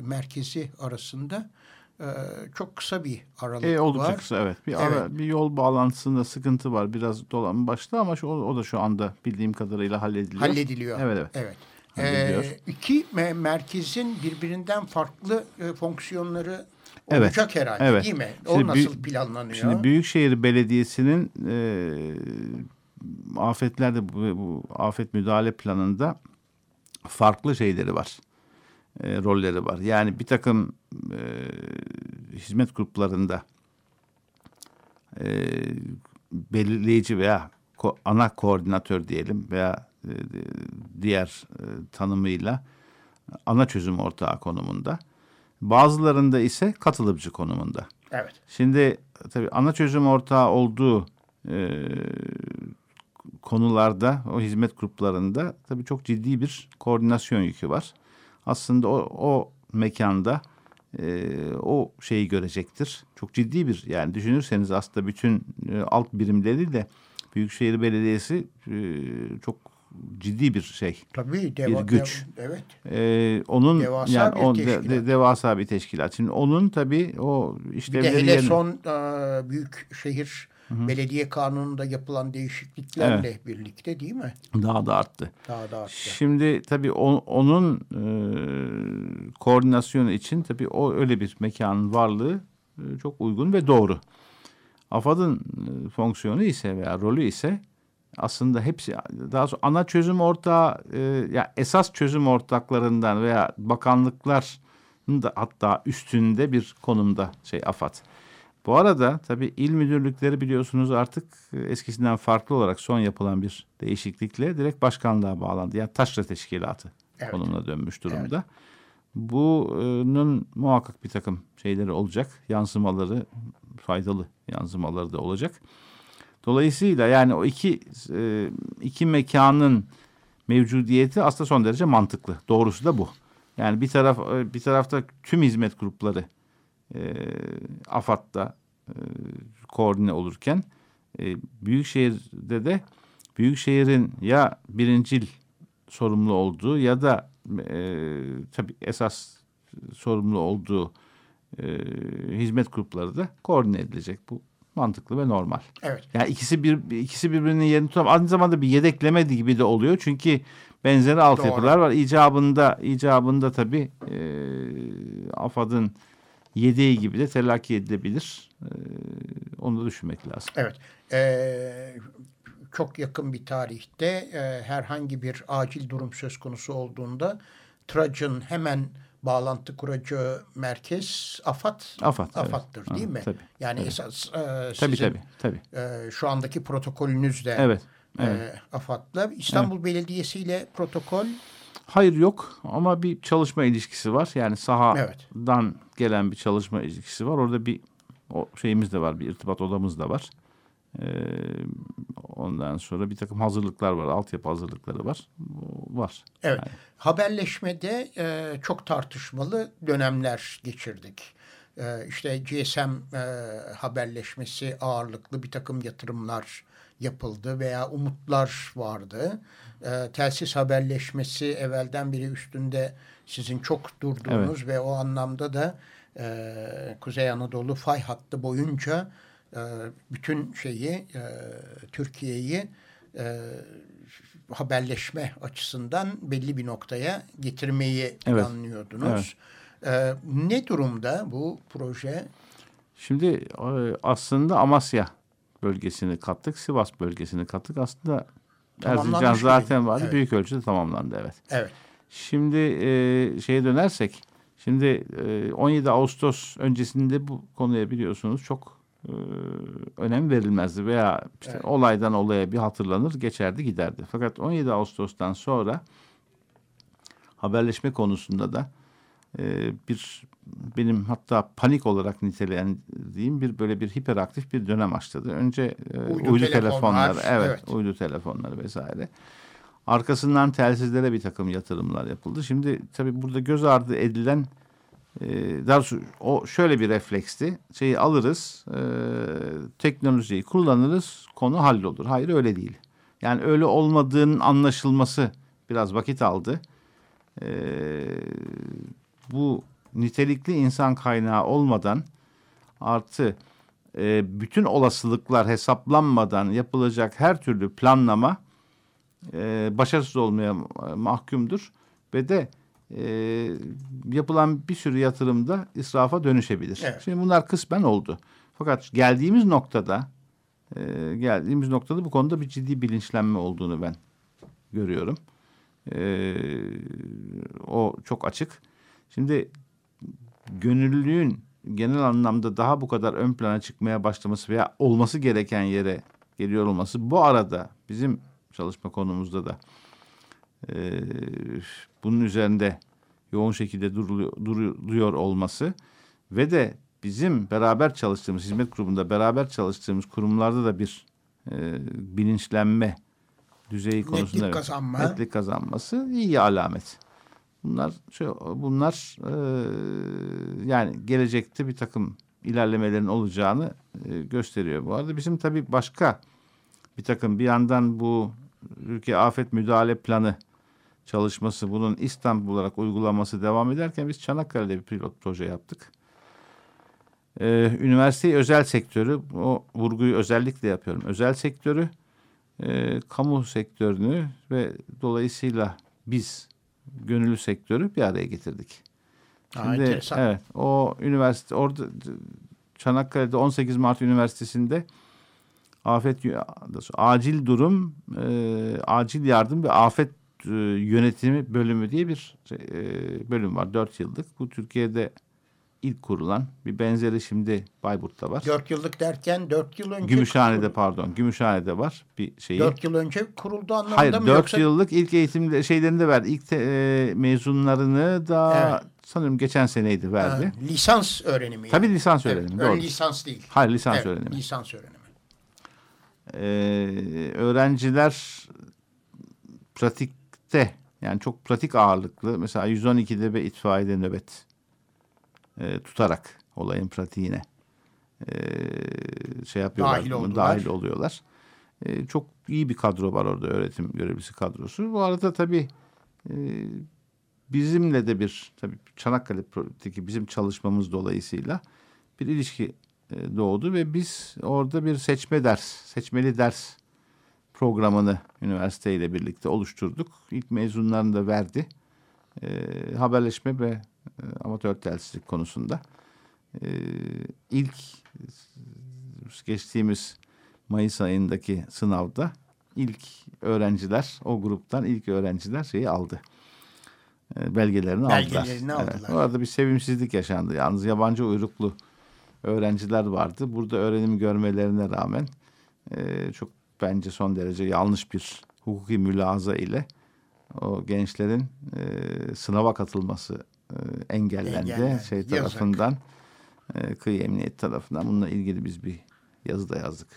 merkezi arasında ee, çok kısa bir aralık e, oldukça var. kısa evet. Bir, evet. Ara, bir yol bağlantısında sıkıntı var. Biraz dolan başta ama şu, o, da şu anda bildiğim kadarıyla hallediliyor. Hallediliyor. Evet evet. evet. Ee, iki me merkezin birbirinden farklı e, fonksiyonları olacak evet. herhalde evet. değil mi? O şimdi nasıl planlanıyor? Şimdi Büyükşehir Belediyesi'nin e, afetlerde bu, bu afet müdahale planında farklı şeyleri var e, rolleri var. Yani bir takım e, hizmet gruplarında e, belirleyici veya ko ana koordinatör diyelim veya e, diğer e, tanımıyla ana çözüm ortağı konumunda. Bazılarında ise katılımcı konumunda. Evet. Şimdi tabii ana çözüm ortağı olduğu e, konularda o hizmet gruplarında tabii çok ciddi bir koordinasyon yükü var aslında o, o mekanda e, o şeyi görecektir. Çok ciddi bir yani düşünürseniz aslında bütün e, alt birimleri de Büyükşehir Belediyesi e, çok ciddi bir şey. Tabii deva, bir güç. Dev, evet. Ee, onun devasa yani bir on, teşkilat. De, devasa bir teşkilat. Şimdi onun tabii o işlevleri bir de hele yerine... son e, büyük şehir Hı Belediye kanununda yapılan değişikliklerle evet. birlikte değil mi? Daha da arttı. Daha da arttı. Şimdi tabii on, onun e, koordinasyonu için tabii o öyle bir mekanın varlığı e, çok uygun ve doğru. AFAD'ın e, fonksiyonu ise veya rolü ise aslında hepsi daha sonra ana çözüm ortağı e, ya esas çözüm ortaklarından veya bakanlıkların da hatta üstünde bir konumda şey AFAD. Bu arada tabii il müdürlükleri biliyorsunuz artık e, eskisinden farklı olarak son yapılan bir değişiklikle direkt başkanlığa bağlandı. Yani taşra teşkilatı evet. konumuna dönmüş durumda. Evet. Bunun muhakkak bir takım şeyleri olacak. Yansımaları, faydalı yansımaları da olacak. Dolayısıyla yani o iki, e, iki mekanın mevcudiyeti aslında son derece mantıklı. Doğrusu da bu. Yani bir taraf e, bir tarafta tüm hizmet grupları e, AFAD'da koordine olurken e, Büyükşehir'de de Büyükşehir'in ya birincil sorumlu olduğu ya da e, tabii esas sorumlu olduğu e, hizmet grupları da koordine edilecek. Bu mantıklı ve normal. Evet. Yani ikisi bir ikisi birbirinin yerini tutamıyor. Aynı zamanda bir yedeklemedi gibi de oluyor. Çünkü benzeri altyapılar var. İcabında icabında tabii e, AFAD'ın yedeği gibi de telakki edilebilir. E, onu da düşünmek lazım. Evet. Ee, çok yakın bir tarihte e, herhangi bir acil durum söz konusu olduğunda Trajan hemen bağlantı kuracağı merkez AFAD, AFAD AFAD'dır evet. değil mi? Tabii, yani tabii. esas e, tabii, sizin tabii, tabii. E, şu andaki protokolünüzde evet, Evet. e, AFAD'la. İstanbul Belediyesi ile protokol Hayır yok ama bir çalışma ilişkisi var. Yani Evet. sahadan gelen bir çalışma ilişkisi var. Orada bir o şeyimiz de var, bir irtibat odamız da var. Ee, ondan sonra bir takım hazırlıklar var, altyapı hazırlıkları var. Var. Evet. Haberleşmede e, çok tartışmalı dönemler geçirdik. E, işte GSM e, haberleşmesi ağırlıklı bir takım yatırımlar yapıldı veya umutlar vardı. E, telsiz haberleşmesi evvelden beri üstünde sizin çok durduğunuz ve o anlamda da e, Kuzey Anadolu fay hattı boyunca e, bütün şeyi e, Türkiye'yi e, haberleşme açısından belli bir noktaya getirmeyi Evet. planlıyordunuz. E, ne durumda bu proje? Şimdi e, aslında Amasya bölgesini kattık, Sivas bölgesini kattık. Aslında Erzincan zaten vardı. Evet. Büyük ölçüde tamamlandı evet. Evet. Şimdi e, şeye dönersek, şimdi e, 17 Ağustos öncesinde bu konuya biliyorsunuz çok e, önem verilmezdi veya işte Evet. olaydan olaya bir hatırlanır geçerdi giderdi. Fakat 17 Ağustos'tan sonra haberleşme konusunda da e, bir benim hatta panik olarak nitelendiğim bir böyle bir hiperaktif bir dönem başladı. Önce e, Uydu uydu, telefonlar, telefonları, evet, evet. uydu telefonları vesaire. Arkasından telsizlere bir takım yatırımlar yapıldı. Şimdi tabii burada göz ardı edilen e, daha doğrusu o şöyle bir refleksti. Şeyi alırız, e, teknolojiyi kullanırız, konu hallolur. Hayır öyle değil. Yani öyle olmadığının anlaşılması biraz vakit aldı. E, bu nitelikli insan kaynağı olmadan artı e, bütün olasılıklar hesaplanmadan yapılacak her türlü planlama e, başarısız olmaya mahkumdur ve de e, yapılan bir sürü yatırımda israfa dönüşebilir. Evet. Şimdi bunlar kısmen oldu. Fakat geldiğimiz noktada e, geldiğimiz noktada bu konuda bir ciddi bilinçlenme olduğunu ben görüyorum. E, o çok açık. Şimdi gönüllülüğün genel anlamda daha bu kadar ön plana çıkmaya başlaması veya olması gereken yere geliyor olması bu arada bizim çalışma konumuzda da e, bunun üzerinde yoğun şekilde duruluyor, duruluyor olması ve de bizim beraber çalıştığımız hizmet grubunda beraber çalıştığımız kurumlarda da bir e, bilinçlenme düzeyi konusunda evet, kazanma. netlik kazanması iyi alamet. Bunlar şey, bunlar e, yani gelecekte bir takım ilerlemelerin olacağını e, gösteriyor. Bu arada bizim tabii başka bir takım bir yandan bu Türkiye Afet Müdahale Planı çalışması bunun İstanbul olarak uygulanması devam ederken biz Çanakkale'de bir pilot proje yaptık. Ee, üniversiteyi özel sektörü, o vurguyu özellikle yapıyorum. Özel sektörü, e, kamu sektörünü ve dolayısıyla biz gönüllü sektörü bir araya getirdik. Aa, Şimdi, enteresan. evet, o üniversite orada Çanakkale'de 18 Mart Üniversitesi'nde afet acil durum, e, acil yardım ve afet e, yönetimi bölümü diye bir e, bölüm var. Dört yıllık. Bu Türkiye'de ilk kurulan bir benzeri şimdi Bayburt'ta var. Dört yıllık derken dört yıl önce... Gümüşhane'de kurul- pardon. Gümüşhane'de var bir şeyi. Dört yıl önce kuruldu anlamında Hayır mı dört yoksa? yıllık ilk eğitim şeylerini de verdi. İlk te- e, mezunlarını da Evet. sanırım geçen seneydi verdi. Ha, lisans öğrenimi. Tabii lisans Evet, öğrenimi. ön doğru. lisans değil. Hayır lisans Evet, öğrenimi. Lisans öğrenimi. Ee, öğrenciler pratikte yani çok pratik ağırlıklı mesela 112'de ve itfaiyede nöbet e, tutarak olayın pratiğine e, şey yapıyorlar. Dahil oldular. Dahil oluyorlar. E, çok iyi bir kadro var orada öğretim görevlisi kadrosu. Bu arada tabii e, bizimle de bir tabii Çanakkale'deki bizim çalışmamız dolayısıyla bir ilişki e, doğdu ve biz orada bir seçme ders, seçmeli ders programını üniversiteyle birlikte oluşturduk. İlk mezunlarını da verdi. E, haberleşme ve e, amatör telsizlik konusunda. E, ilk geçtiğimiz Mayıs ayındaki sınavda ilk öğrenciler, o gruptan ilk öğrenciler şeyi aldı. E, belgelerini, Belgelerini aldılar. aldılar. Evet, orada bir sevimsizlik yaşandı. Yalnız yabancı uyruklu öğrenciler vardı. Burada öğrenim görmelerine rağmen e, çok bence son derece yanlış bir hukuki mülaza ile o gençlerin e, sınava katılması engellendi. Engellendi. Şey Yazık. tarafından, e, kıyı emniyet tarafından. Bununla ilgili biz bir yazı da yazdık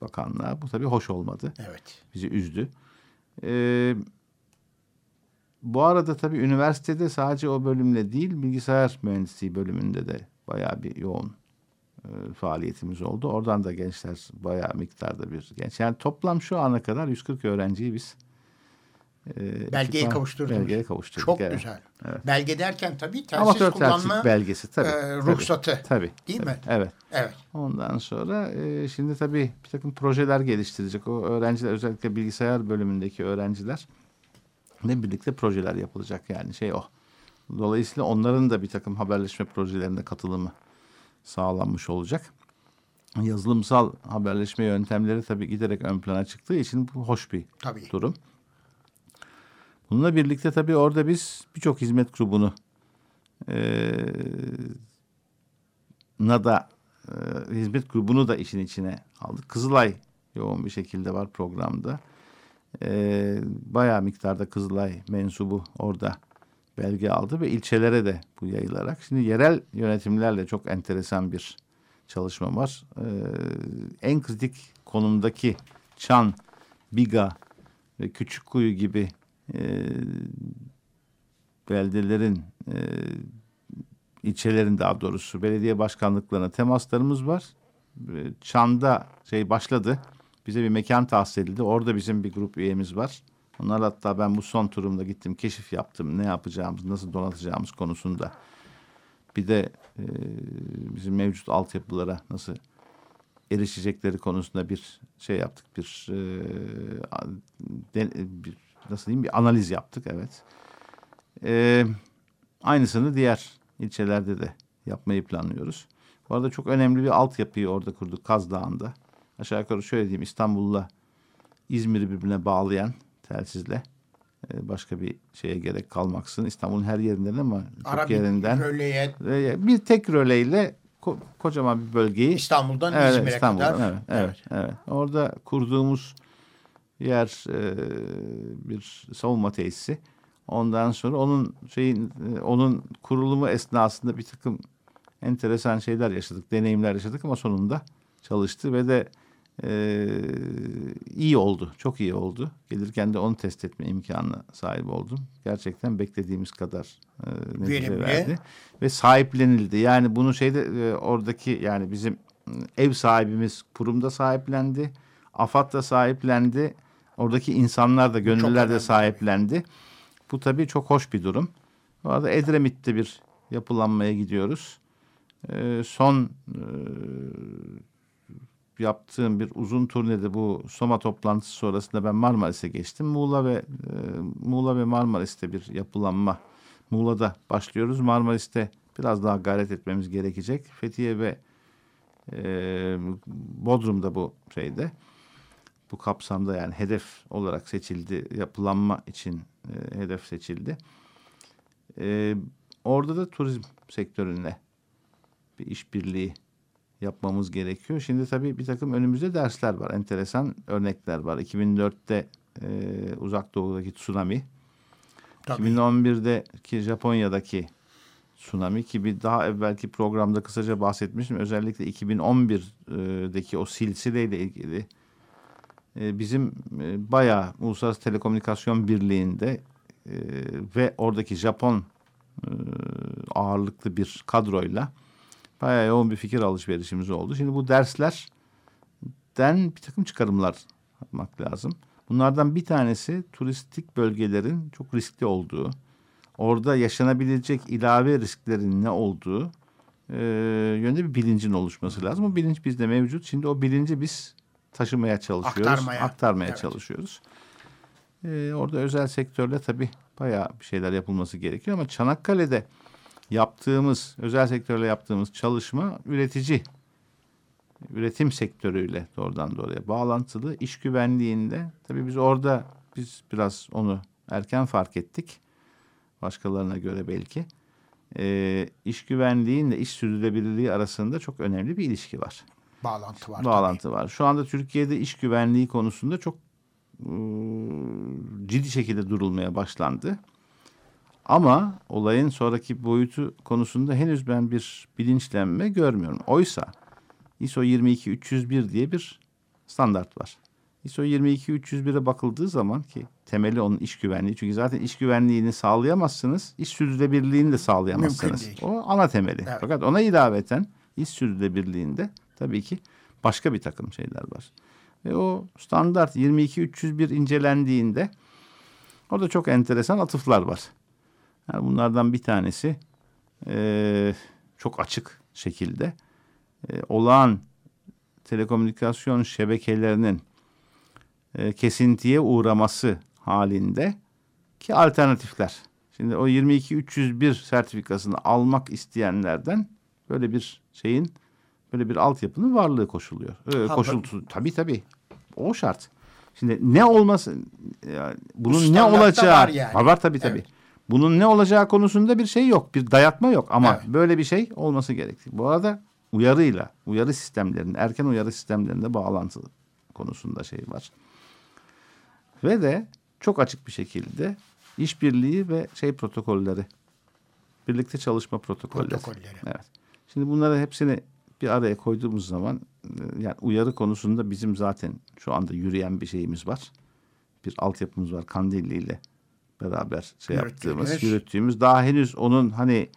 bakanlığa. Bu tabii hoş olmadı. Evet. Bizi üzdü. E, bu arada tabii üniversitede sadece o bölümle değil bilgisayar mühendisliği bölümünde de bayağı bir yoğun e, faaliyetimiz oldu. Oradan da gençler bayağı miktarda bir genç. Yani toplam şu ana kadar 140 öğrenciyi biz e, Belgeye ekipman- kavuşturdunuz. Belgeye kavuşturduk. Çok evet. güzel. Evet. Belge derken tabii telsiz Amatör kullanma belgesi tabii. e, tabii, ruhsatı. Tabii. Değil tabii, mi? Evet. Evet. Ondan sonra e, şimdi tabii bir takım projeler geliştirecek. O öğrenciler özellikle bilgisayar bölümündeki öğrenciler ne birlikte projeler yapılacak yani şey o. Dolayısıyla onların da bir takım haberleşme projelerine katılımı sağlanmış olacak. Yazılımsal haberleşme yöntemleri tabii giderek ön plana çıktığı için bu hoş bir Tabii. durum. Bununla birlikte tabii orada biz birçok hizmet grubunu eee NADA e, hizmet grubunu da işin içine aldık. Kızılay yoğun bir şekilde var programda. E, bayağı miktarda Kızılay mensubu orada belge aldı ve ilçelere de bu yayılarak. Şimdi yerel yönetimlerle çok enteresan bir çalışma var. E, en kritik konumdaki Çan, Biga ve Küçükkuyu gibi e, beldelerin e, ilçelerin daha doğrusu belediye başkanlıklarına temaslarımız var. E, Çan'da şey başladı. Bize bir mekan tahsis edildi. Orada bizim bir grup üyemiz var. Onlar hatta ben bu son turumda gittim, keşif yaptım. Ne yapacağımız, nasıl donatacağımız konusunda. Bir de e, bizim mevcut altyapılara nasıl erişecekleri konusunda bir şey yaptık. Bir, e, de- bir nasıl diyeyim bir analiz yaptık. Evet. E, aynısını diğer ilçelerde de yapmayı planlıyoruz. Bu arada çok önemli bir altyapıyı orada kurduk Kaz Dağı'nda. Aşağı yukarı şöyle diyeyim İstanbul'la İzmir'i birbirine bağlayan telsizle e, başka bir şeye gerek kalmaksın. İstanbul'un her yerinden ama çok Ara bir yerinden röleye bir tek röleyle ko- kocaman bir bölgeyi İstanbul'dan Evet, İzmir'e İstanbul'dan, kadar. Evet, evet, evet. Orada kurduğumuz yer e, bir savunma tesisi. Ondan sonra onun şeyin e, onun kurulumu esnasında bir takım enteresan şeyler yaşadık, deneyimler yaşadık ama sonunda çalıştı ve de e, iyi oldu, çok iyi oldu. Gelirken de onu test etme imkanına sahip oldum. Gerçekten beklediğimiz kadar e, netice verdi ve sahiplenildi. Yani bunu şeyde e, oradaki yani bizim e, ev sahibimiz kurumda sahiplendi. AFAD da sahiplendi. Oradaki insanlar da gönüllüler de sahiplendi. Bu tabii çok hoş bir durum. Bu arada Edremit'te bir yapılanmaya gidiyoruz. E, son e, yaptığım bir uzun turnede bu Soma toplantısı sonrasında ben Marmaris'e geçtim. Muğla ve e, Muğla ve Marmaris'te bir yapılanma. Muğla'da başlıyoruz. Marmaris'te biraz daha gayret etmemiz gerekecek. Fethiye ve e, Bodrum'da bu şeyde bu kapsamda yani hedef olarak seçildi. Yapılanma için e, hedef seçildi. E, orada da turizm sektöründe bir işbirliği yapmamız gerekiyor. Şimdi tabii bir takım önümüzde dersler var. Enteresan örnekler var. 2004'te e, uzak doğudaki tsunami. Tabii. 2011'deki Japonya'daki tsunami ki bir daha evvelki programda kısaca bahsetmiştim. Özellikle 2011'deki o silsileyle ilgili bizim e, bayağı Uluslararası Telekomünikasyon Birliği'nde e, ve oradaki Japon e, ağırlıklı bir kadroyla bayağı yoğun bir fikir alışverişimiz oldu. Şimdi bu derslerden bir takım çıkarımlar yapmak lazım. Bunlardan bir tanesi turistik bölgelerin çok riskli olduğu, orada yaşanabilecek ilave risklerin ne olduğu e, yönde bir bilincin oluşması lazım. O bilinç bizde mevcut. Şimdi o bilinci biz taşımaya çalışıyoruz, Aktarmaya. aktarmaya Evet. çalışıyoruz. E, orada özel sektörle tabii bayağı bir şeyler yapılması gerekiyor ama Çanakkale'de yaptığımız, özel sektörle yaptığımız çalışma üretici, üretim sektörüyle doğrudan doğruya bağlantılı. İş güvenliğinde tabii biz orada biz biraz onu erken fark ettik. Başkalarına göre belki. Ee, iş güvenliğinle iş sürdürülebilirliği arasında çok önemli bir ilişki var. Bağlantı var. Bağlantı tabii. var. Şu anda Türkiye'de iş güvenliği konusunda çok e, ciddi şekilde durulmaya başlandı. Ama olayın sonraki boyutu konusunda henüz ben bir bilinçlenme görmüyorum. Oysa ISO 22301 diye bir standart var. ISO 22301'e bakıldığı zaman ki temeli onun iş güvenliği. Çünkü zaten iş güvenliğini sağlayamazsınız. iş sürdürülebilirliğini de sağlayamazsınız. O ana temeli. Evet. Fakat ona ilaveten iş sürdürülebilirliğinde tabii ki başka bir takım şeyler var. Ve o standart 22301 incelendiğinde orada çok enteresan atıflar var. Yani bunlardan bir tanesi eee, çok açık şekilde e, olağan telekomünikasyon şebekelerinin e, kesintiye uğraması halinde ki alternatifler. Şimdi o 22301 sertifikasını almak isteyenlerden böyle bir şeyin böyle bir altyapının varlığı koşuluyor. Ee, Ha, koşultu tabii tabii. O şart. Şimdi ne olması yani bunun ne olacağı var yani. var, var tabii tabii. Evet. Bunun ne olacağı konusunda bir şey yok. Bir dayatma yok ama Evet. böyle bir şey olması gerektiği. Bu arada uyarıyla, uyarı sistemlerinin, erken uyarı sistemlerinde bağlantı konusunda şey var. Ve de çok açık bir şekilde işbirliği ve şey protokolleri, birlikte çalışma protokolleri. Protokolleri. Evet. Şimdi bunları hepsini bir araya koyduğumuz zaman e, yani uyarı konusunda bizim zaten şu anda yürüyen bir şeyimiz var. Bir altyapımız var Kandilli ile beraber şey yaptığımız, yürüttüğümüz. Daha henüz onun hani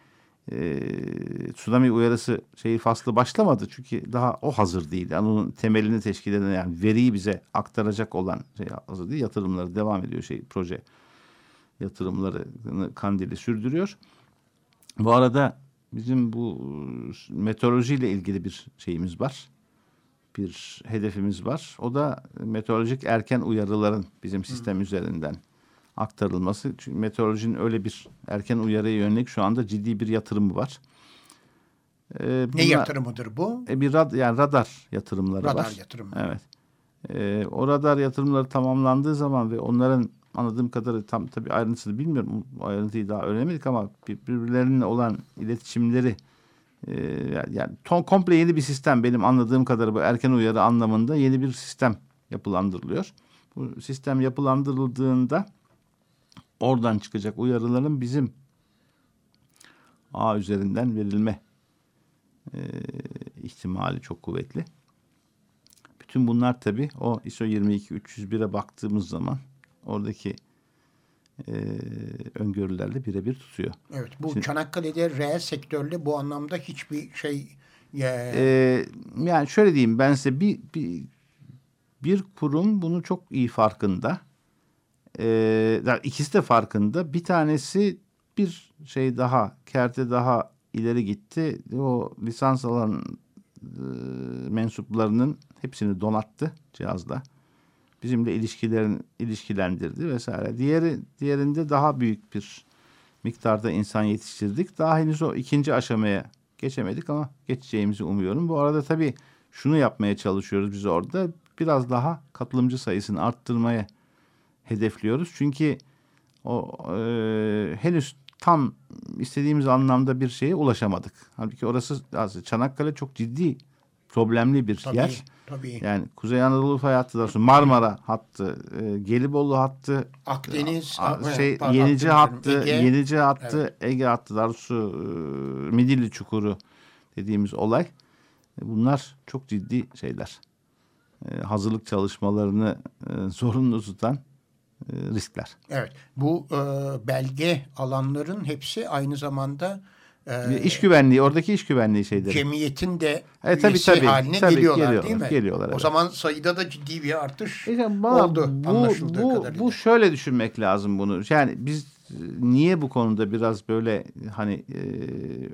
e, tsunami uyarısı şeyi faslı başlamadı. Çünkü daha o hazır değil. Yani onun temelini teşkil eden yani veriyi bize aktaracak olan şey hazır değil. Yatırımları devam ediyor şey proje yatırımlarını Kandilli sürdürüyor. Bu arada bizim bu e, meteorolojiyle ilgili bir şeyimiz var. Bir hedefimiz var. O da meteorolojik erken uyarıların bizim sistem üzerinden aktarılması. Çünkü meteorolojinin öyle bir erken uyarıya yönelik şu anda ciddi bir yatırımı var. Ee, Ne bunlar- yatırımıdır bu? E, bir rad, yani radar yatırımları Radar var. yatırımı. Evet. Ee, o radar yatırımları tamamlandığı zaman ve onların anladığım kadarıyla tam tabii ayrıntısını bilmiyorum. Ayrıntıyı daha öğrenemedik ama bir- birbirlerine olan iletişimleri e, yani ton, komple yeni bir sistem benim anladığım kadarıyla bu erken uyarı anlamında yeni bir sistem yapılandırılıyor. Bu sistem yapılandırıldığında oradan çıkacak uyarıların bizim ağ üzerinden verilme e, ihtimali çok kuvvetli. Bütün bunlar tabii o ISO 22301'e baktığımız zaman oradaki e, öngörülerle birebir tutuyor. Evet. Bu Şimdi- Çanakkale'de reel sektörle bu anlamda hiçbir şey e, Ee, yani şöyle diyeyim ben size bir, bir bir kurum bunu çok iyi farkında. Yani ikisi de farkında. Bir tanesi bir şey daha, kerte daha ileri gitti. O lisans alan e, mensuplarının hepsini donattı cihazla. Bizimle ilişkilerin ilişkilendirdi vesaire. Diğeri diğerinde daha büyük bir miktarda insan yetiştirdik. Daha henüz o ikinci aşamaya geçemedik ama geçeceğimizi umuyorum. Bu arada tabii şunu yapmaya çalışıyoruz biz orada. Biraz daha katılımcı sayısını arttırmaya hedefliyoruz. Çünkü o e, henüz tam istediğimiz anlamda bir şeye ulaşamadık. Halbuki orası Çanakkale çok ciddi problemli bir tabii, yer. tabii. Yani Kuzey Anadolu fay hattı da Marmara hattı, e, Gelibolu hattı, Akdeniz, a- evet, şey pardon, Akdeniz hattı, Ege. Yenici hattı, Ege hattı, Darsu, e, Midilli Çukuru dediğimiz olay. E, Bunlar çok ciddi şeyler. E, hazırlık çalışmalarını e, zorunlu tutan e, riskler. Evet. Bu e, belge alanların hepsi aynı zamanda e, iş güvenliği, oradaki iş güvenliği şeyleri. cemiyetin de E, tabii, tabii. haline Tabii, geliyorlar, geliyorlar, değil mi? geliyorlar, O evet. zaman sayıda da ciddi bir artış İşte bana oldu bu, anlaşıldığı bu, kadarıyla. bu şöyle düşünmek lazım bunu. Yani biz e, niye bu konuda biraz böyle hani e,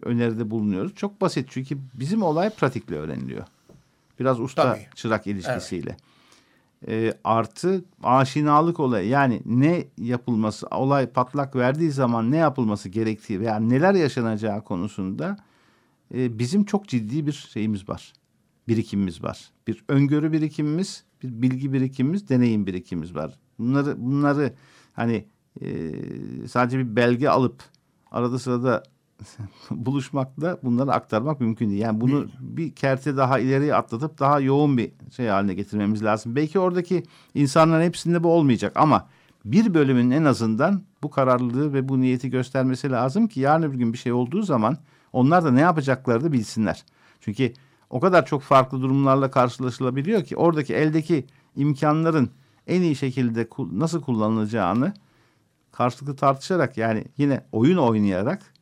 öneride bulunuyoruz? Çok basit çünkü bizim olay pratikle öğreniliyor. Biraz usta Tabii. çırak ilişkisiyle. E, artı aşinalık olayı yani ne yapılması olay patlak verdiği zaman ne yapılması gerektiği veya neler yaşanacağı konusunda e, bizim çok ciddi bir şeyimiz var. Birikimimiz var. Bir öngörü birikimimiz, bir bilgi birikimimiz, deneyim birikimimiz var. Bunları bunları hani e, sadece bir belge alıp arada sırada [LAUGHS] buluşmakla bunları aktarmak mümkün değil. Yani bunu bir kerte daha ileriye atlatıp daha yoğun bir şey haline getirmemiz lazım. Belki oradaki insanların hepsinde bu olmayacak ama bir bölümün en azından bu kararlılığı ve bu niyeti göstermesi lazım ki yarın öbür gün bir şey olduğu zaman onlar da ne yapacaklarını da bilsinler. Çünkü o kadar çok farklı durumlarla karşılaşılabiliyor ki oradaki eldeki imkanların en iyi şekilde nasıl kullanılacağını karşılıklı tartışarak yani yine oyun oynayarak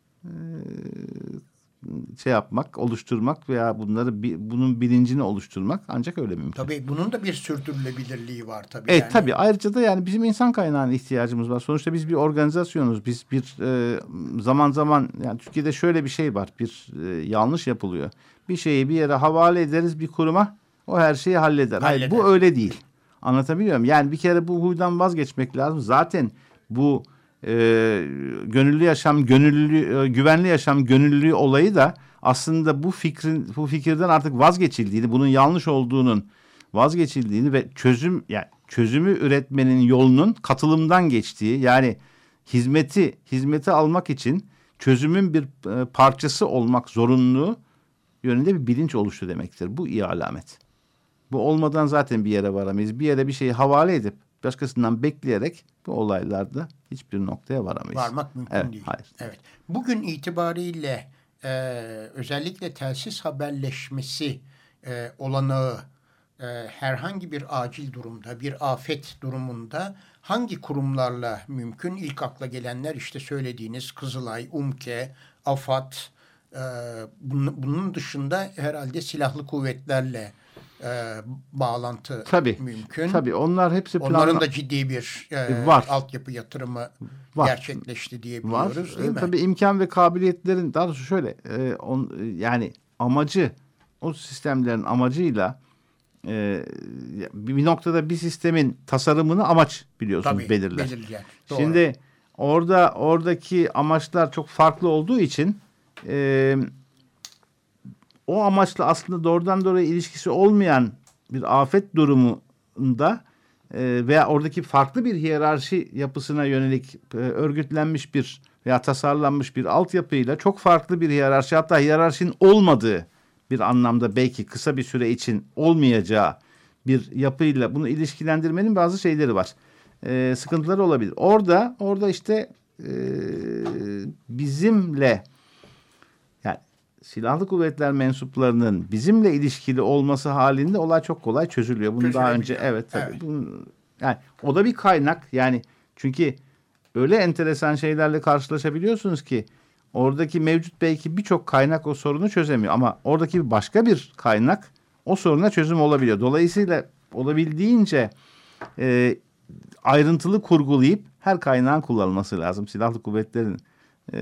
şey yapmak, oluşturmak veya bunları bunun bilincini oluşturmak ancak öyle mümkün. Tabii bunun da bir sürdürülebilirliği var tabii. Evet yani. tabii ayrıca da yani bizim insan kaynağına ihtiyacımız var. Sonuçta biz bir organizasyonuz. Biz bir e, zaman zaman yani Türkiye'de şöyle bir şey var. Bir e, yanlış yapılıyor. Bir şeyi bir yere havale ederiz bir kuruma o her şeyi halleder. halleder. Hayır bu öyle değil. Anlatabiliyor muyum? Yani bir kere bu huydan vazgeçmek lazım. Zaten bu e, gönüllü yaşam, gönüllü e, güvenli yaşam, gönüllü olayı da aslında bu fikrin bu fikirden artık vazgeçildiğini, bunun yanlış olduğunun vazgeçildiğini ve çözüm yani çözümü üretmenin yolunun katılımdan geçtiği yani hizmeti hizmeti almak için çözümün bir e, parçası olmak zorunluluğu yönünde bir bilinç oluştu demektir. Bu iyi alamet. Bu olmadan zaten bir yere varamayız. Bir yere bir şeyi havale edip başkasından bekleyerek bu olaylarda hiçbir noktaya varamayız. Varmak mümkün evet, değil. Hayır. Evet. Bugün itibariyle e, özellikle telsiz haberleşmesi e, olanağı e, herhangi bir acil durumda, bir afet durumunda hangi kurumlarla mümkün? İlk akla gelenler işte söylediğiniz Kızılay, UMKE, AFAD, e, bunun, bunun dışında herhalde silahlı kuvvetlerle e, bağlantı tabii, mümkün. Tabii onlar hepsi planla... Onların da ciddi bir e, var. altyapı yatırımı var. gerçekleşti diye biliyoruz var. değil mi? Tabii imkan ve kabiliyetlerin daha doğrusu şöyle e, on, yani amacı o sistemlerin amacıyla e, bir noktada bir sistemin tasarımını amaç biliyorsunuz Tabii, belirler. belirler. Şimdi orada oradaki amaçlar çok farklı olduğu için e, o amaçla aslında doğrudan doğruya ilişkisi olmayan bir afet durumunda e, veya oradaki farklı bir hiyerarşi yapısına yönelik e, örgütlenmiş bir veya tasarlanmış bir altyapıyla çok farklı bir hiyerarşi hatta hiyerarşinin olmadığı bir anlamda belki kısa bir süre için olmayacağı bir yapıyla bunu ilişkilendirmenin bazı şeyleri var. E, sıkıntıları olabilir. Orada orada işte e, bizimle silahlı kuvvetler mensuplarının bizimle ilişkili olması halinde olay çok kolay çözülüyor. Bunu daha önce evet tabii. Evet. Bunun, yani o da bir kaynak yani çünkü öyle enteresan şeylerle karşılaşabiliyorsunuz ki oradaki mevcut belki birçok kaynak o sorunu çözemiyor ama oradaki başka bir kaynak o soruna çözüm olabiliyor. Dolayısıyla olabildiğince e, ayrıntılı kurgulayıp her kaynağın kullanılması lazım. Silahlı kuvvetlerin e,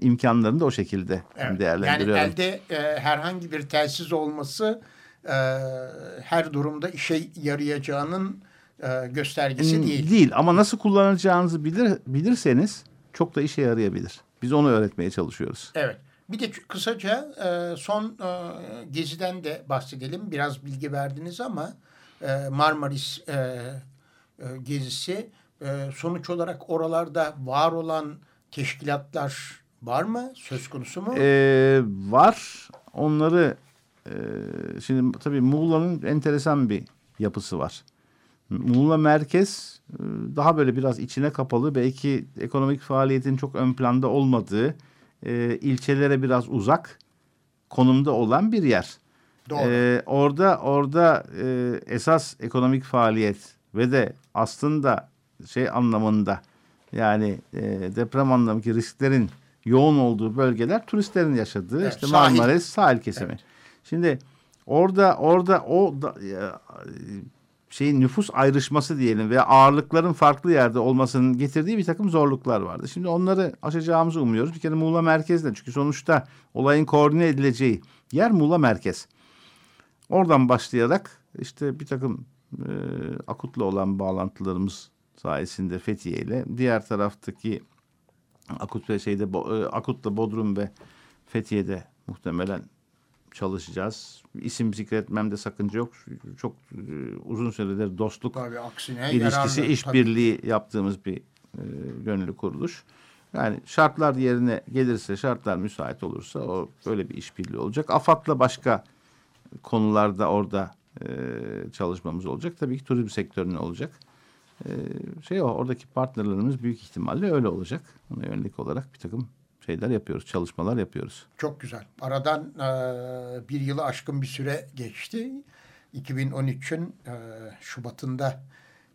imkanlarını da o şekilde evet. değerlendiriyorum. Yani elde e, herhangi bir telsiz olması e, her durumda işe yarayacağının e, göstergesi hmm, değil. Değil ama nasıl kullanacağınızı bilir, bilirseniz çok da işe yarayabilir. Biz onu öğretmeye çalışıyoruz. Evet. Bir de kısaca e, son e, geziden de bahsedelim. Biraz bilgi verdiniz ama e, Marmaris e, e, gezisi e, sonuç olarak oralarda var olan teşkilatlar var mı? Söz konusu mu? Ee, var. Onları e, şimdi tabii Muğla'nın enteresan bir yapısı var. Muğla merkez e, daha böyle biraz içine kapalı belki ekonomik faaliyetin çok ön planda olmadığı e, ilçelere biraz uzak konumda olan bir yer. Doğru. Ee, orada orada e, esas ekonomik faaliyet ve de aslında şey anlamında yani e, deprem anlamındaki risklerin yoğun olduğu bölgeler turistlerin yaşadığı evet, işte sahil. Marmaris sahil kesimi. Evet. Şimdi orada orada o da, e, şeyin nüfus ayrışması diyelim veya ağırlıkların farklı yerde olmasının getirdiği bir takım zorluklar vardı. Şimdi onları aşacağımızı umuyoruz. Bir kere Muğla merkezde çünkü sonuçta olayın koordine edileceği yer Muğla merkez. Oradan başlayarak işte bir takım e, akutla olan bağlantılarımız sayesinde Fethiye ile diğer taraftaki Akut ve şeyde e, Akut'la Bodrum ve Fethiye'de muhtemelen çalışacağız. İsim zikretmemde sakınca yok. Çok e, uzun süredir dostluk tabii, aksine ilişkisi, işbirliği yaptığımız bir e, gönüllü kuruluş. Yani şartlar yerine gelirse, şartlar müsait olursa o böyle bir işbirliği olacak. AFAD'la başka konularda orada e, çalışmamız olacak. Tabii ki turizm sektörüne olacak. E, şey o, oradaki partnerlerimiz büyük ihtimalle öyle olacak. Buna yönelik olarak bir takım şeyler yapıyoruz, çalışmalar yapıyoruz. Çok güzel. Aradan e, bir yılı aşkın bir süre geçti. 2013'ün e, Şubat'ında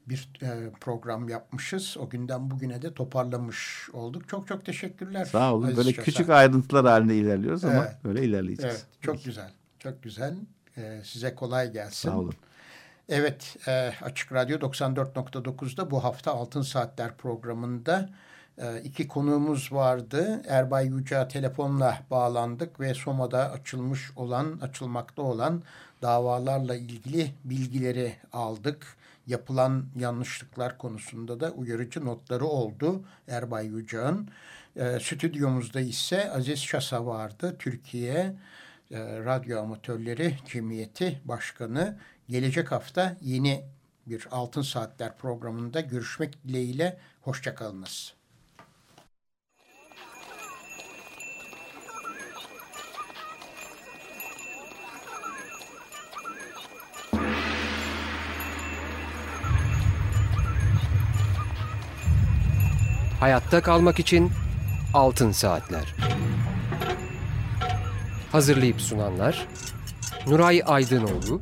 bir e, program yapmışız. O günden bugüne de toparlamış olduk. Çok çok teşekkürler. Sağ olun. Aziz böyle Şasan. küçük ayrıntılar halinde ilerliyoruz ama Evet. böyle ilerleyeceğiz. Evet, çok güzel. Çok güzel. E, size kolay gelsin. Sağ olun. Evet, e, Açık Radyo 94.9'da bu hafta Altın Saatler programında e, iki konuğumuz vardı. Erbay Yüce telefonla bağlandık ve Soma'da açılmış olan, açılmakta olan davalarla ilgili bilgileri aldık. Yapılan yanlışlıklar konusunda da uyarıcı notları oldu Erbay Yüce'nin. E, stüdyomuzda ise Aziz Şasa vardı. Türkiye e, Radyo Amatörleri Cemiyeti Başkanı. Gelecek hafta yeni bir Altın Saatler programında görüşmek dileğiyle. Hoşçakalınız. Hayatta kalmak için Altın Saatler. Hazırlayıp sunanlar Nuray Aydınoğlu,